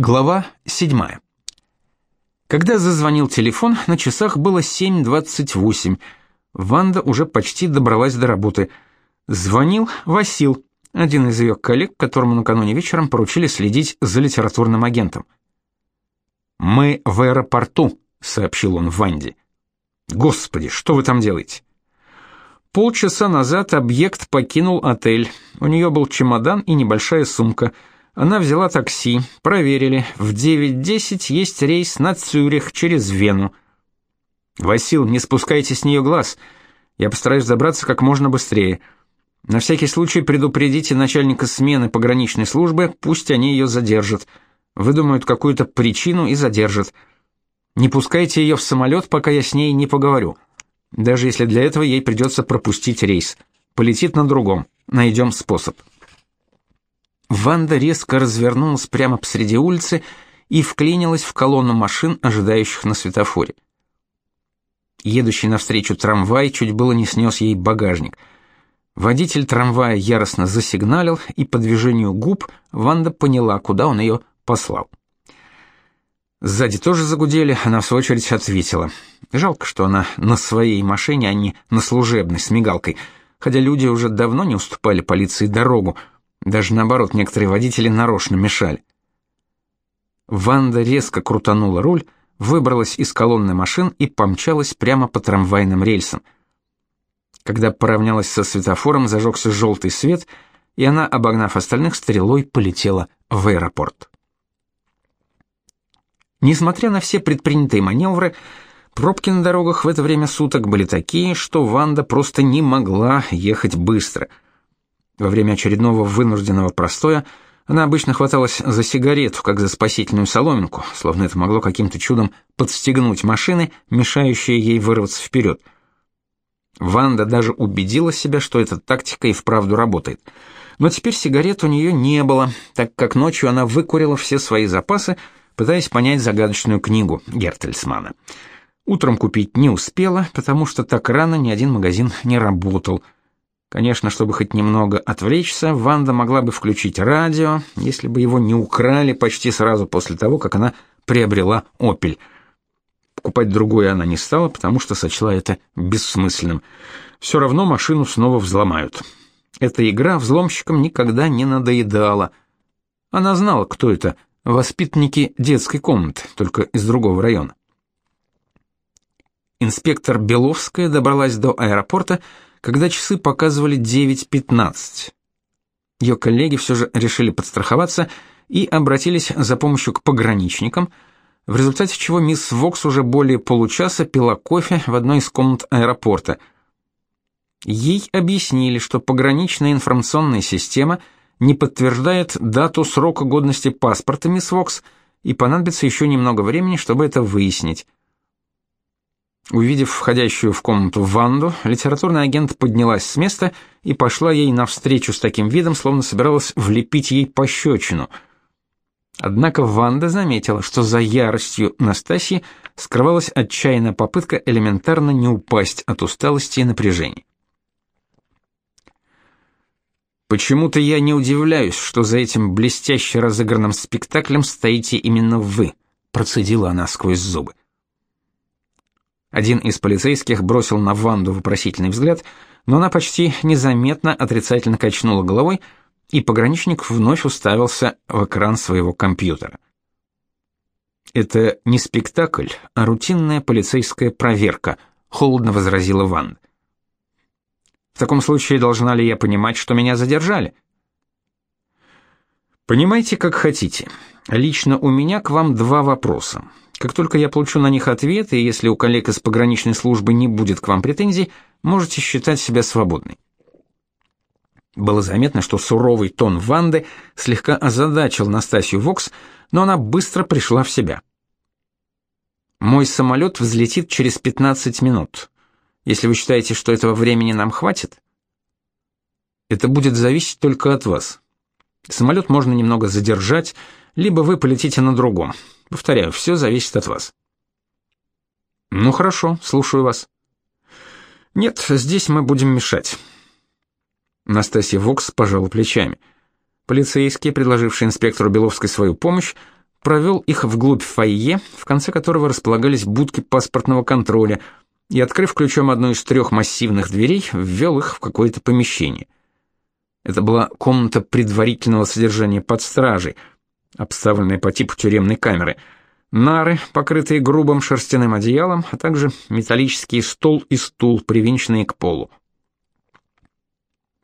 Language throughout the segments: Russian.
Глава 7. Когда зазвонил телефон, на часах было 7:28. Ванда уже почти добралась до работы. Звонил Васил, один из ее коллег, которому накануне вечером поручили следить за литературным агентом. Мы в аэропорту, сообщил он Ванде. Господи, что вы там делаете? Полчаса назад объект покинул отель. У нее был чемодан и небольшая сумка. Она взяла такси, проверили. В 9:10 есть рейс на Цюрих через Вену. Васил, не спускайте с нее глаз. Я постараюсь забраться как можно быстрее. На всякий случай предупредите начальника смены пограничной службы, пусть они ее задержат. Выдумают какую-то причину и задержат. Не пускайте ее в самолет, пока я с ней не поговорю. Даже если для этого ей придется пропустить рейс. Полетит на другом. Найдем способ. Ванда резко развернулась прямо посреди улицы и вклинилась в колонну машин, ожидающих на светофоре. Едущий навстречу трамвай чуть было не снес ей багажник. Водитель трамвая яростно засигналил, и по движению губ Ванда поняла, куда он ее послал. Сзади тоже загудели, она в свою очередь ответила. Жалко, что она на своей машине, а не на служебной с мигалкой, хотя люди уже давно не уступали полиции дорогу, даже наоборот, некоторые водители нарочно мешали. Ванда резко крутанула руль, выбралась из колонны машин и помчалась прямо по трамвайным рельсам. Когда поравнялась со светофором, зажегся желтый свет, и она, обогнав остальных, стрелой полетела в аэропорт. Несмотря на все предпринятые маневры, пробки на дорогах в это время суток были такие, что Ванда просто не могла ехать быстро — во время очередного вынужденного простоя она обычно хваталась за сигарету, как за спасительную соломинку, словно это могло каким-то чудом подстегнуть машины, мешающие ей вырваться вперед. Ванда даже убедила себя, что эта тактика и вправду работает. Но теперь сигарет у нее не было, так как ночью она выкурила все свои запасы, пытаясь понять загадочную книгу Гертельсмана. Утром купить не успела, потому что так рано ни один магазин не работал – Конечно, чтобы хоть немного отвлечься, Ванда могла бы включить радио, если бы его не украли почти сразу после того, как она приобрела «Опель». Покупать другое она не стала, потому что сочла это бессмысленным. Все равно машину снова взломают. Эта игра взломщикам никогда не надоедала. Она знала, кто это, воспитанники детской комнаты, только из другого района. Инспектор Беловская добралась до аэропорта, когда часы показывали 9:15. Ее коллеги все же решили подстраховаться и обратились за помощью к пограничникам, в результате чего мисс Вокс уже более получаса пила кофе в одной из комнат аэропорта. Ей объяснили, что пограничная информационная система не подтверждает дату срока годности паспорта мисс Вокс, и понадобится еще немного времени, чтобы это выяснить. Увидев входящую в комнату Ванду, литературный агент поднялась с места и пошла ей навстречу с таким видом, словно собиралась влепить ей пощечину. Однако Ванда заметила, что за яростью Настасьи скрывалась отчаянная попытка элементарно не упасть от усталости и напряжения. Почему-то я не удивляюсь, что за этим блестяще разыгранным спектаклем стоите именно вы, процедила она сквозь зубы. Один из полицейских бросил на Ванду вопросительный взгляд, но она почти незаметно отрицательно качнула головой, и пограничник вновь уставился в экран своего компьютера. Это не спектакль, а рутинная полицейская проверка, холодно возразила Ванда. В таком случае должна ли я понимать, что меня задержали? Понимайте, как хотите. Лично у меня к вам два вопроса. Как только я получу на них ответ, и если у коллег из пограничной службы не будет к вам претензий, можете считать себя свободной. Было заметно, что суровый тон Ванды слегка озадачил Настасью Вокс, но она быстро пришла в себя. Мой самолет взлетит через 15 минут. Если вы считаете, что этого времени нам хватит, это будет зависеть только от вас. Самолет можно немного задержать, либо вы полетите на другом. Повторяю, все зависит от вас. Ну хорошо, слушаю вас. Нет, здесь мы будем мешать. Настасья Вокс пожала плечами. Полицейский, предложивший инспектору Беловской свою помощь, провел их вглубь фойе, в конце которого располагались будки паспортного контроля, и, открыв ключом одну из трех массивных дверей, ввел их в какое-то помещение. Это была комната предварительного содержания под стражей, обставленная по типу тюремной камеры. Нары, покрытые грубым шерстяным одеялом, а также металлический стол и стул, привинченные к полу.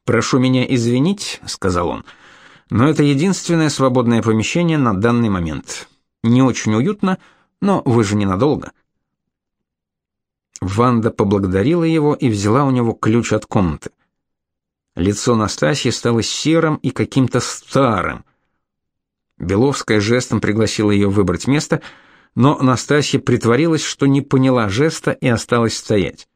«Прошу меня извинить», — сказал он, — «но это единственное свободное помещение на данный момент. Не очень уютно, но вы же ненадолго». Ванда поблагодарила его и взяла у него ключ от комнаты. Лицо Настасьи стало серым и каким-то старым. Беловская жестом пригласила ее выбрать место, но Настасья притворилась, что не поняла жеста и осталась стоять.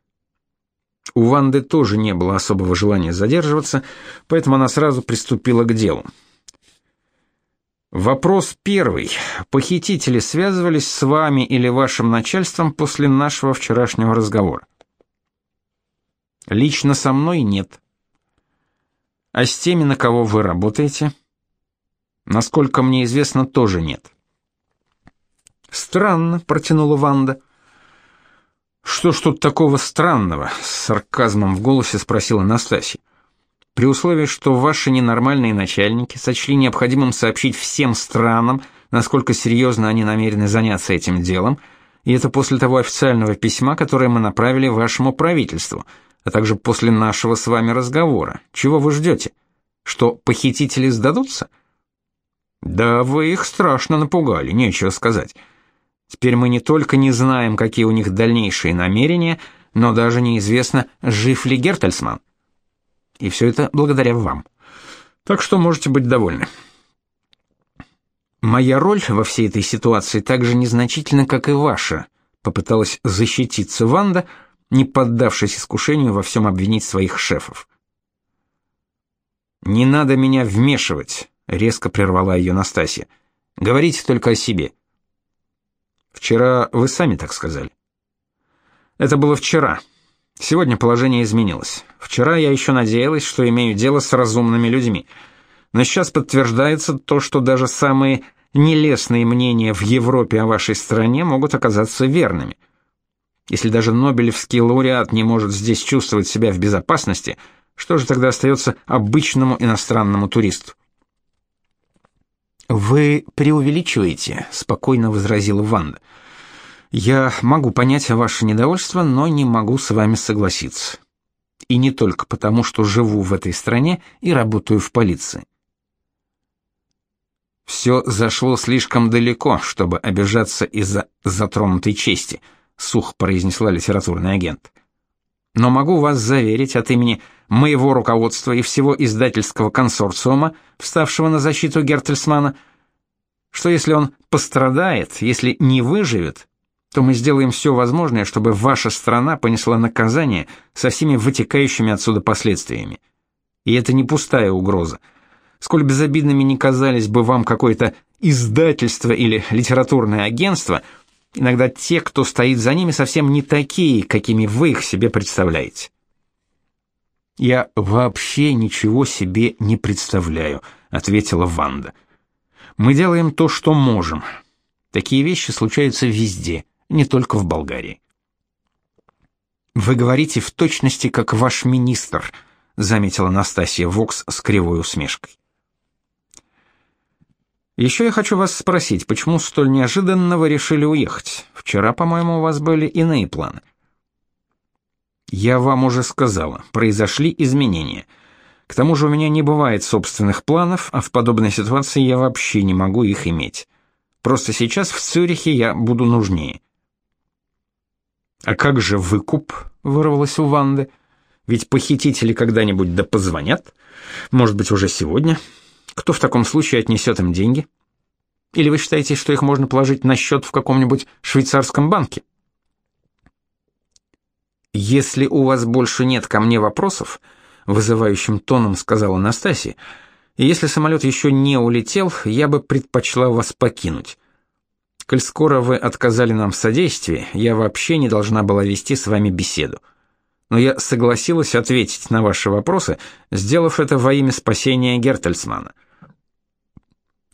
У Ванды тоже не было особого желания задерживаться, поэтому она сразу приступила к делу. Вопрос первый. Похитители связывались с вами или вашим начальством после нашего вчерашнего разговора? Лично со мной нет. А с теми, на кого вы работаете? Насколько мне известно, тоже нет. Странно, протянула Ванда. Что ж тут такого странного? с сарказмом в голосе спросила Настасья. При условии, что ваши ненормальные начальники сочли необходимым сообщить всем странам, насколько серьезно они намерены заняться этим делом, и это после того официального письма, которое мы направили вашему правительству, а также после нашего с вами разговора. Чего вы ждете? Что похитители сдадутся? Да вы их страшно напугали, нечего сказать. Теперь мы не только не знаем, какие у них дальнейшие намерения, но даже неизвестно, жив ли Гертельсман. И все это благодаря вам. Так что можете быть довольны. Моя роль во всей этой ситуации так же незначительна, как и ваша, попыталась защититься Ванда, не поддавшись искушению во всем обвинить своих шефов. Не надо меня вмешивать, резко прервала ее Настасья. Говорите только о себе. Вчера вы сами так сказали. Это было вчера. Сегодня положение изменилось. Вчера я еще надеялась, что имею дело с разумными людьми. Но сейчас подтверждается то, что даже самые нелестные мнения в Европе о вашей стране могут оказаться верными. Если даже Нобелевский лауреат не может здесь чувствовать себя в безопасности, что же тогда остается обычному иностранному туристу? Вы преувеличиваете, спокойно возразила Ванда. Я могу понять ваше недовольство, но не могу с вами согласиться. И не только потому, что живу в этой стране и работаю в полиции. Все зашло слишком далеко, чтобы обижаться из-за затронутой чести, сухо произнесла литературный агент. Но могу вас заверить от имени моего руководства и всего издательского консорциума, вставшего на защиту Гертельсмана, что если он пострадает, если не выживет, то мы сделаем все возможное, чтобы ваша страна понесла наказание со всеми вытекающими отсюда последствиями. И это не пустая угроза. Сколь безобидными ни казались бы вам какое-то издательство или литературное агентство, иногда те, кто стоит за ними, совсем не такие, какими вы их себе представляете. Я вообще ничего себе не представляю, ответила Ванда. Мы делаем то, что можем. Такие вещи случаются везде, не только в Болгарии. Вы говорите в точности как ваш министр, заметила Настасья Вокс с кривой усмешкой. Еще я хочу вас спросить, почему столь неожиданно вы решили уехать? Вчера, по-моему, у вас были иные планы. Я вам уже сказала, произошли изменения. К тому же у меня не бывает собственных планов, а в подобной ситуации я вообще не могу их иметь. Просто сейчас в Цюрихе я буду нужнее. А как же выкуп? вырвалось у Ванды. Ведь похитители когда-нибудь да позвонят. Может быть, уже сегодня. Кто в таком случае отнесет им деньги? Или вы считаете, что их можно положить на счет в каком-нибудь швейцарском банке? Если у вас больше нет ко мне вопросов, вызывающим тоном сказала Настасья, и если самолет еще не улетел, я бы предпочла вас покинуть. Коль скоро вы отказали нам в содействии, я вообще не должна была вести с вами беседу. Но я согласилась ответить на ваши вопросы, сделав это во имя спасения Гертельсмана.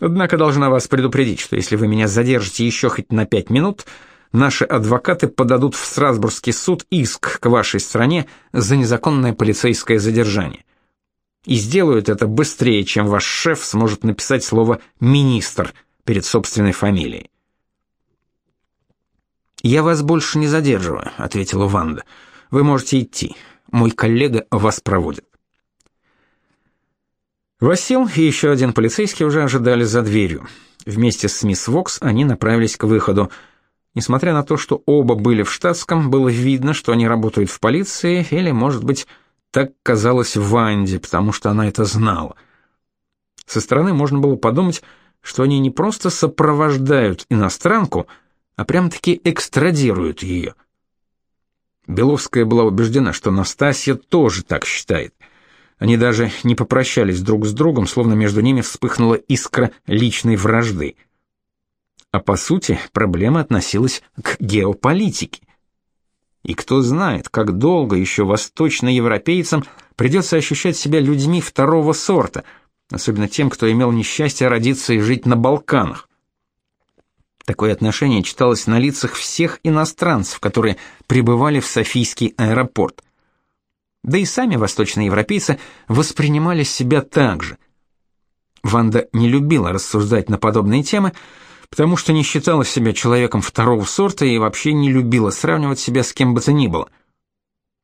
Однако должна вас предупредить, что если вы меня задержите еще хоть на пять минут, наши адвокаты подадут в Страсбургский суд иск к вашей стране за незаконное полицейское задержание. И сделают это быстрее, чем ваш шеф сможет написать слово «министр» перед собственной фамилией. «Я вас больше не задерживаю», — ответила Ванда. «Вы можете идти. Мой коллега вас проводит». Васил и еще один полицейский уже ожидали за дверью. Вместе с мисс Вокс они направились к выходу. Несмотря на то, что оба были в штатском, было видно, что они работают в полиции, или, может быть, так казалось Ванде, потому что она это знала. Со стороны можно было подумать, что они не просто сопровождают иностранку, а прям-таки экстрадируют ее. Беловская была убеждена, что Настасья тоже так считает. Они даже не попрощались друг с другом, словно между ними вспыхнула искра личной вражды. А по сути, проблема относилась к геополитике. И кто знает, как долго еще восточноевропейцам придется ощущать себя людьми второго сорта, особенно тем, кто имел несчастье родиться и жить на Балканах. Такое отношение читалось на лицах всех иностранцев, которые прибывали в Софийский аэропорт. Да и сами восточные европейцы воспринимали себя так же. Ванда не любила рассуждать на подобные темы, потому что не считала себя человеком второго сорта и вообще не любила сравнивать себя с кем бы то ни было.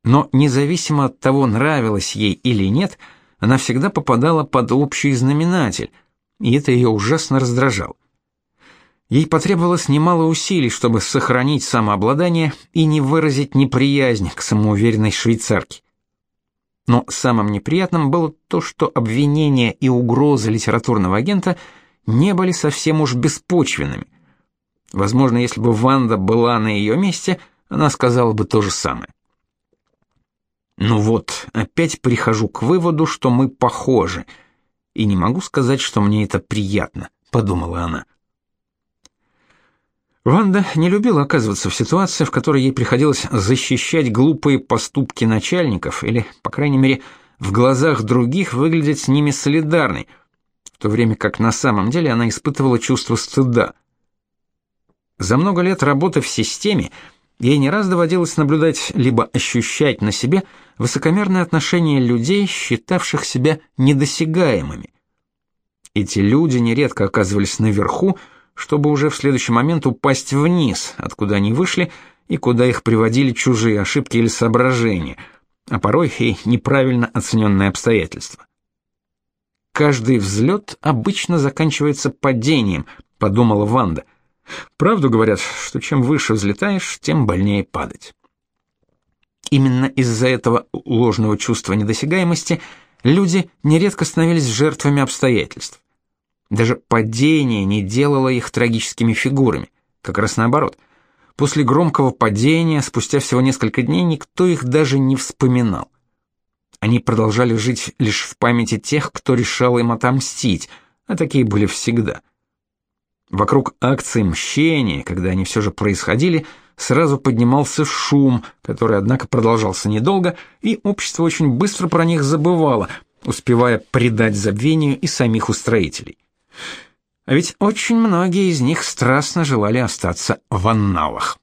Но независимо от того, нравилось ей или нет, она всегда попадала под общий знаменатель, и это ее ужасно раздражало. Ей потребовалось немало усилий, чтобы сохранить самообладание и не выразить неприязнь к самоуверенной швейцарке. Но самым неприятным было то, что обвинения и угрозы литературного агента не были совсем уж беспочвенными. Возможно, если бы Ванда была на ее месте, она сказала бы то же самое. Ну вот, опять прихожу к выводу, что мы похожи, и не могу сказать, что мне это приятно, подумала она. Ванда не любила оказываться в ситуации, в которой ей приходилось защищать глупые поступки начальников или, по крайней мере, в глазах других выглядеть с ними солидарной, в то время как на самом деле она испытывала чувство стыда. За много лет работы в системе ей не раз доводилось наблюдать либо ощущать на себе высокомерное отношение людей, считавших себя недосягаемыми. Эти люди нередко оказывались наверху, чтобы уже в следующий момент упасть вниз, откуда они вышли и куда их приводили чужие ошибки или соображения, а порой и неправильно оцененные обстоятельства. Каждый взлет обычно заканчивается падением, подумала Ванда. Правду говорят, что чем выше взлетаешь, тем больнее падать. Именно из-за этого ложного чувства недосягаемости люди нередко становились жертвами обстоятельств. Даже падение не делало их трагическими фигурами, как раз наоборот. После громкого падения, спустя всего несколько дней, никто их даже не вспоминал. Они продолжали жить лишь в памяти тех, кто решал им отомстить, а такие были всегда. Вокруг акции мщения, когда они все же происходили, сразу поднимался шум, который, однако, продолжался недолго, и общество очень быстро про них забывало, успевая предать забвению и самих устроителей. А ведь очень многие из них страстно желали остаться в Анналах.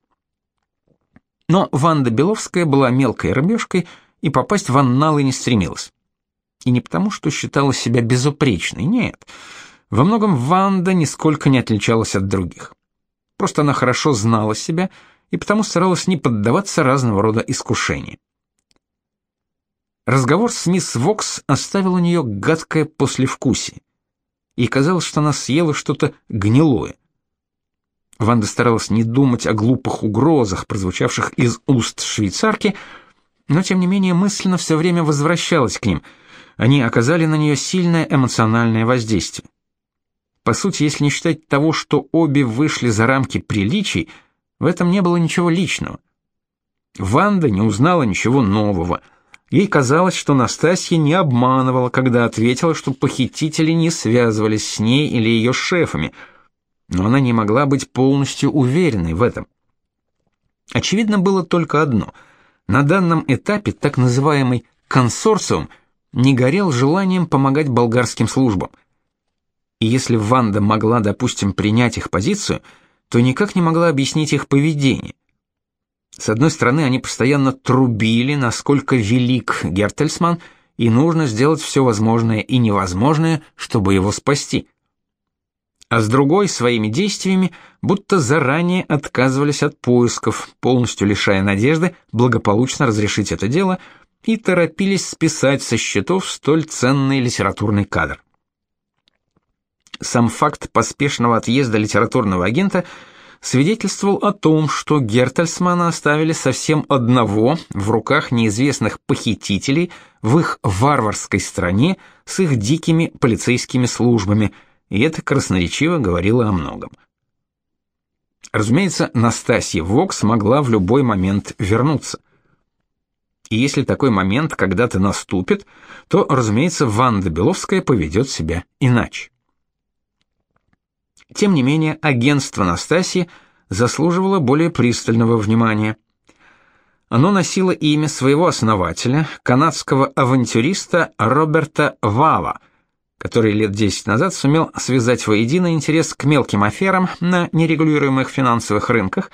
Но Ванда Беловская была мелкой рыбешкой и попасть в Анналы не стремилась. И не потому, что считала себя безупречной, нет. Во многом Ванда нисколько не отличалась от других. Просто она хорошо знала себя и потому старалась не поддаваться разного рода искушениям. Разговор с мисс Вокс оставил у нее гадкое послевкусие и казалось, что она съела что-то гнилое. Ванда старалась не думать о глупых угрозах, прозвучавших из уст швейцарки, но тем не менее мысленно все время возвращалась к ним. Они оказали на нее сильное эмоциональное воздействие. По сути, если не считать того, что обе вышли за рамки приличий, в этом не было ничего личного. Ванда не узнала ничего нового — Ей казалось, что Настасья не обманывала, когда ответила, что похитители не связывались с ней или ее шефами, но она не могла быть полностью уверенной в этом. Очевидно было только одно: на данном этапе так называемый консорциум не горел желанием помогать болгарским службам. И если Ванда могла, допустим, принять их позицию, то никак не могла объяснить их поведение. С одной стороны, они постоянно трубили, насколько велик Гертельсман, и нужно сделать все возможное и невозможное, чтобы его спасти. А с другой, своими действиями, будто заранее отказывались от поисков, полностью лишая надежды благополучно разрешить это дело, и торопились списать со счетов столь ценный литературный кадр. Сам факт поспешного отъезда литературного агента свидетельствовал о том, что Гертельсмана оставили совсем одного в руках неизвестных похитителей в их варварской стране с их дикими полицейскими службами, и это красноречиво говорило о многом. Разумеется, Настасья Вокс могла в любой момент вернуться. И если такой момент когда-то наступит, то, разумеется, Ванда Беловская поведет себя иначе. Тем не менее, агентство Настасьи заслуживало более пристального внимания. Оно носило имя своего основателя, канадского авантюриста Роберта Вава, который лет 10 назад сумел связать воедино интерес к мелким аферам на нерегулируемых финансовых рынках,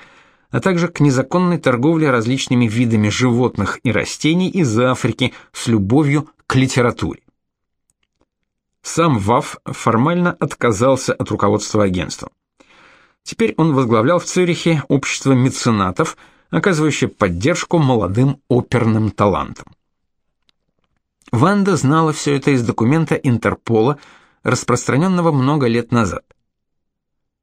а также к незаконной торговле различными видами животных и растений из Африки с любовью к литературе. Сам ВАФ формально отказался от руководства агентством. Теперь он возглавлял в Цюрихе общество меценатов, оказывающее поддержку молодым оперным талантам. Ванда знала все это из документа Интерпола, распространенного много лет назад.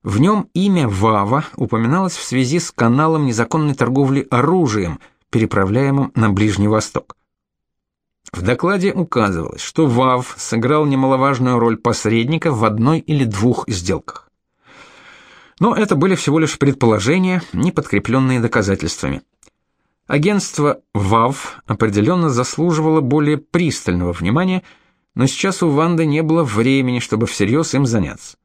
В нем имя Вава упоминалось в связи с каналом незаконной торговли оружием, переправляемым на Ближний Восток. В докладе указывалось, что ВАВ сыграл немаловажную роль посредника в одной или двух сделках. Но это были всего лишь предположения, не подкрепленные доказательствами. Агентство ВАВ определенно заслуживало более пристального внимания, но сейчас у Ванды не было времени, чтобы всерьез им заняться.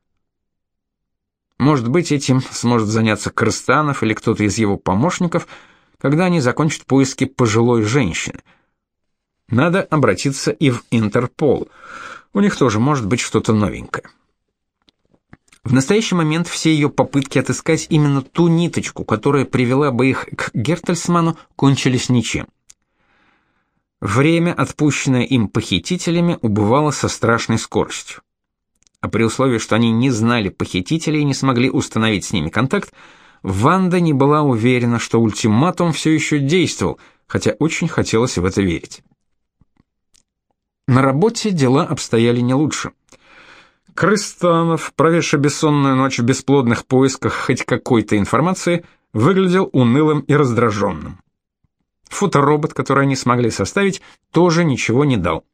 Может быть, этим сможет заняться Крыстанов или кто-то из его помощников, когда они закончат поиски пожилой женщины – надо обратиться и в Интерпол. У них тоже может быть что-то новенькое. В настоящий момент все ее попытки отыскать именно ту ниточку, которая привела бы их к Гертельсману, кончились ничем. Время, отпущенное им похитителями, убывало со страшной скоростью. А при условии, что они не знали похитителей и не смогли установить с ними контакт, Ванда не была уверена, что ультиматум все еще действовал, хотя очень хотелось в это верить. На работе дела обстояли не лучше. Крыстанов, проведший бессонную ночь в бесплодных поисках хоть какой-то информации, выглядел унылым и раздраженным. Фоторобот, который они смогли составить, тоже ничего не дал.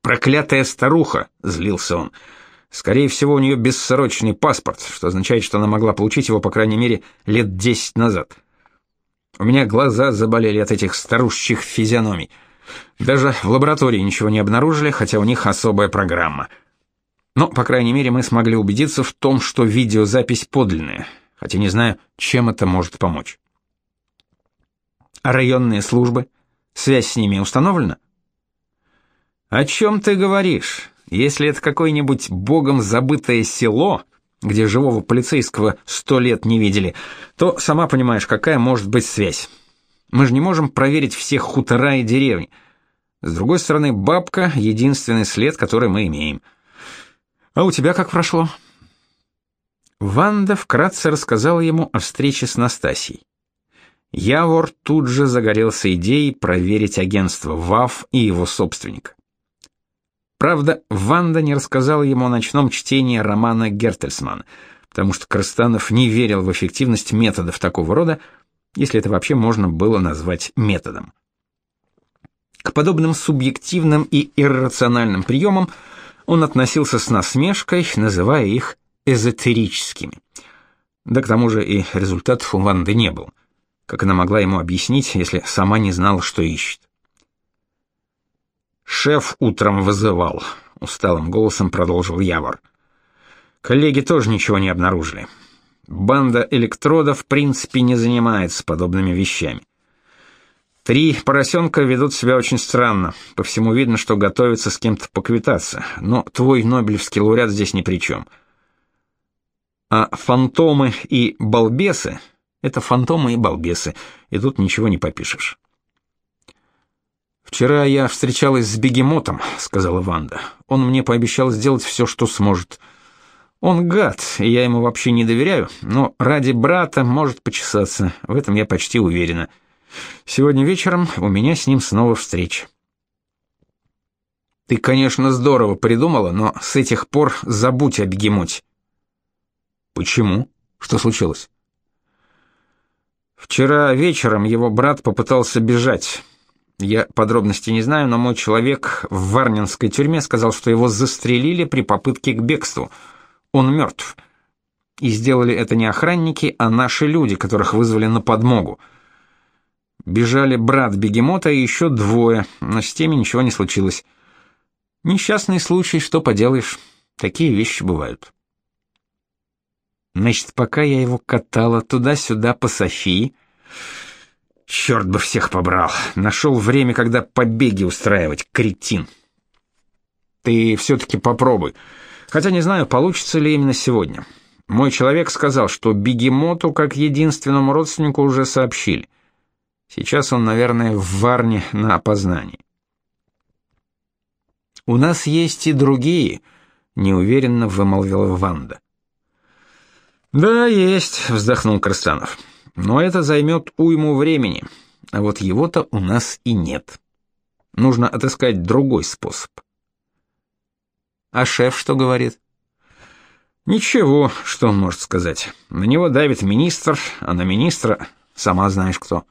«Проклятая старуха!» — злился он. «Скорее всего, у нее бессрочный паспорт, что означает, что она могла получить его, по крайней мере, лет десять назад. У меня глаза заболели от этих старущих физиономий». Даже в лаборатории ничего не обнаружили, хотя у них особая программа. Но, по крайней мере, мы смогли убедиться в том, что видеозапись подлинная, хотя не знаю, чем это может помочь. А районные службы? Связь с ними установлена? О чем ты говоришь? Если это какое-нибудь богом забытое село, где живого полицейского сто лет не видели, то сама понимаешь, какая может быть связь. Мы же не можем проверить всех хутора и деревни. С другой стороны, бабка — единственный след, который мы имеем. А у тебя как прошло?» Ванда вкратце рассказала ему о встрече с Настасьей. Явор тут же загорелся идеей проверить агентство ВАФ и его собственника. Правда, Ванда не рассказала ему о ночном чтении романа Гертельсмана, потому что Крыстанов не верил в эффективность методов такого рода, если это вообще можно было назвать методом. К подобным субъективным и иррациональным приемам он относился с насмешкой, называя их эзотерическими. Да к тому же и результатов у Ванды не было. Как она могла ему объяснить, если сама не знала, что ищет? «Шеф утром вызывал», — усталым голосом продолжил Явор. «Коллеги тоже ничего не обнаружили. Банда электродов в принципе не занимается подобными вещами. Три поросенка ведут себя очень странно. По всему видно, что готовятся с кем-то поквитаться. Но твой Нобелевский лауреат здесь ни при чем. А фантомы и балбесы — это фантомы и балбесы, и тут ничего не попишешь. «Вчера я встречалась с бегемотом», — сказала Ванда. «Он мне пообещал сделать все, что сможет. Он гад, и я ему вообще не доверяю, но ради брата может почесаться, в этом я почти уверена. Сегодня вечером у меня с ним снова встреча». «Ты, конечно, здорово придумала, но с этих пор забудь о бегемоте». «Почему? Что случилось?» «Вчера вечером его брат попытался бежать». Я подробностей не знаю, но мой человек в Варнинской тюрьме сказал, что его застрелили при попытке к бегству. Он мертв. И сделали это не охранники, а наши люди, которых вызвали на подмогу. Бежали брат бегемота и еще двое, но с теми ничего не случилось. Несчастный случай, что поделаешь. Такие вещи бывают. Значит, пока я его катала туда-сюда по Софии, Черт бы всех побрал. Нашел время, когда побеги устраивать, кретин. Ты все-таки попробуй. Хотя не знаю, получится ли именно сегодня. Мой человек сказал, что бегемоту, как единственному родственнику, уже сообщили. Сейчас он, наверное, в Варне на опознании. «У нас есть и другие», — неуверенно вымолвила Ванда. «Да, есть», — вздохнул Крастанов. Но это займет уйму времени, а вот его-то у нас и нет. Нужно отыскать другой способ. А шеф что говорит? Ничего, что он может сказать. На него давит министр, а на министра сама знаешь кто.